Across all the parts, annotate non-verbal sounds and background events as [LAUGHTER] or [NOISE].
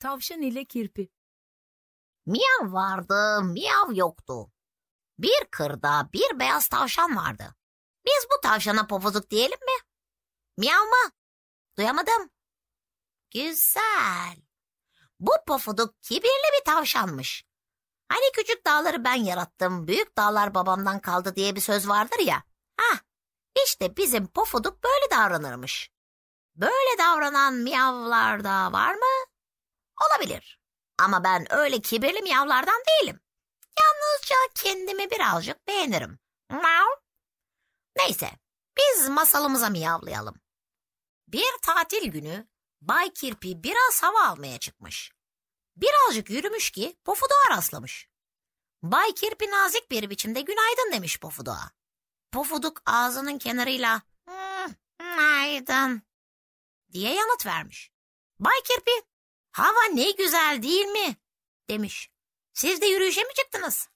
Tavşan ile kirpi. Miyav vardı, miyav yoktu. Bir kırda bir beyaz tavşan vardı. Biz bu tavşana pofuduk diyelim mi? Miyav mı? Duyamadım. Güzel. Bu pofuduk kibirli bir tavşanmış. Hani küçük dağları ben yarattım, büyük dağlar babamdan kaldı diye bir söz vardır ya. Hah, işte bizim pofuduk böyle davranırmış. Böyle davranan miyavlar da var mı? Olabilir. Ama ben öyle kibirli miyavlardan değilim. Yalnızca kendimi birazcık beğenirim. Neyse, biz masalımıza miyavlayalım. Bir tatil günü Bay Kirpi biraz hava almaya çıkmış. Birazcık yürümüş ki Pofuduk'a rastlamış. Bay Kirpi nazik bir biçimde günaydın demiş Pofuduk'a. Pofuduk ağzının kenarıyla "Hmm, günaydın diye yanıt vermiş. Bay Kirpi hava ne güzel değil mi demiş. Siz de yürüyüşe mi çıktınız?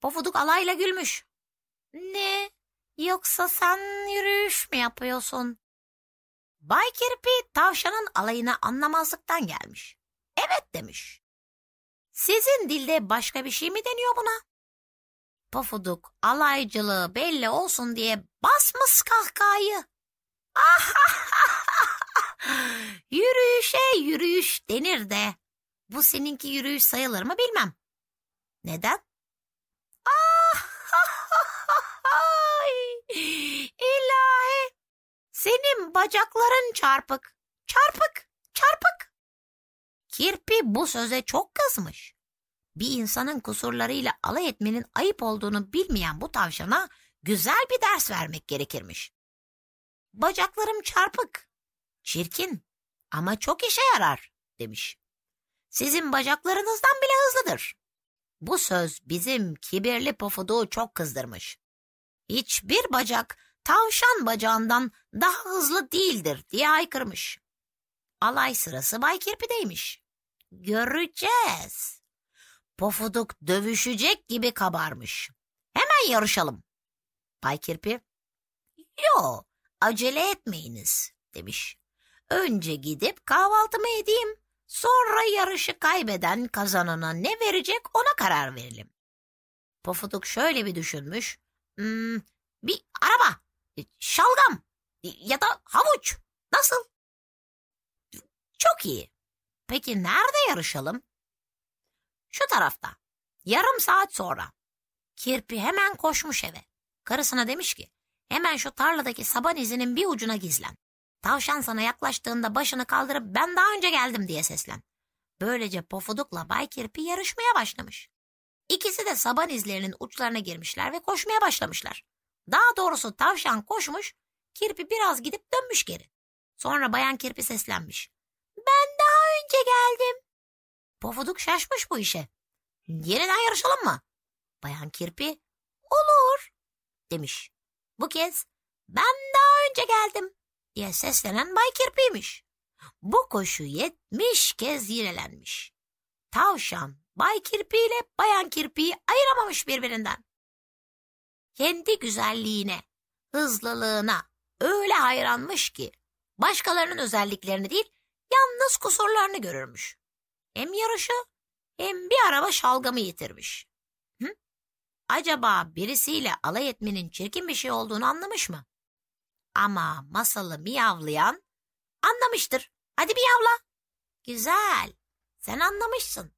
Pofuduk alayla gülmüş. Ne? Yoksa sen yürüyüş mü yapıyorsun? Bay Kirpi tavşanın alayına anlamazlıktan gelmiş. Evet demiş. Sizin dilde başka bir şey mi deniyor buna? Pofuduk alaycılığı belli olsun diye basmış kahkahayı. [GASPS] Yürüyüşe yürüyüş denir de bu seninki yürüyüş sayılır mı bilmem. Neden? [LAUGHS] Ay, ilahi senin bacakların çarpık, çarpık, çarpık. Kirpi bu söze çok kızmış. Bir insanın kusurlarıyla alay etmenin ayıp olduğunu bilmeyen bu tavşana güzel bir ders vermek gerekirmiş. Bacaklarım çarpık, çirkin ama çok işe yarar demiş. Sizin bacaklarınızdan bile hızlıdır. Bu söz bizim kibirli pofuduğu çok kızdırmış. Hiçbir bacak tavşan bacağından daha hızlı değildir diye haykırmış. Alay sırası Bay Kirpi'deymiş. Göreceğiz. Pofuduk dövüşecek gibi kabarmış. Hemen yarışalım. Bay Kirpi, yo acele etmeyiniz demiş. Önce gidip kahvaltımı edeyim. Sonra yarışı kaybeden kazanana ne verecek ona karar verelim. Pofuduk şöyle bir düşünmüş. Hmm, bir araba, şalgam ya da havuç. Nasıl? Çok iyi. Peki nerede yarışalım? Şu tarafta. Yarım saat sonra. Kirpi hemen koşmuş eve. Karısına demiş ki, hemen şu tarladaki saban izinin bir ucuna gizlen. Tavşan sana yaklaştığında başını kaldırıp ben daha önce geldim diye seslen. Böylece Pofuduk'la Bay Kirpi yarışmaya başlamış. İkisi de saban izlerinin uçlarına girmişler ve koşmaya başlamışlar. Daha doğrusu tavşan koşmuş, Kirpi biraz gidip dönmüş geri. Sonra Bayan Kirpi seslenmiş. Ben daha önce geldim. Pofuduk şaşmış bu işe. Yeniden yarışalım mı? Bayan Kirpi, olur demiş. Bu kez ben daha önce geldim diye seslenen Bay Kirpi'ymiş. Bu koşu yetmiş kez yinelenmiş. Tavşan, Bay Kirpi ile Bayan Kirpi'yi ayıramamış birbirinden. Kendi güzelliğine, hızlılığına öyle hayranmış ki başkalarının özelliklerini değil, yalnız kusurlarını görürmüş. Hem yarışı hem bir araba şalgamı yitirmiş. Hı? Acaba birisiyle alay etmenin çirkin bir şey olduğunu anlamış mı? Ama masalı miyavlayan anlamıştır. Hadi miyavla. Güzel. Sen anlamışsın.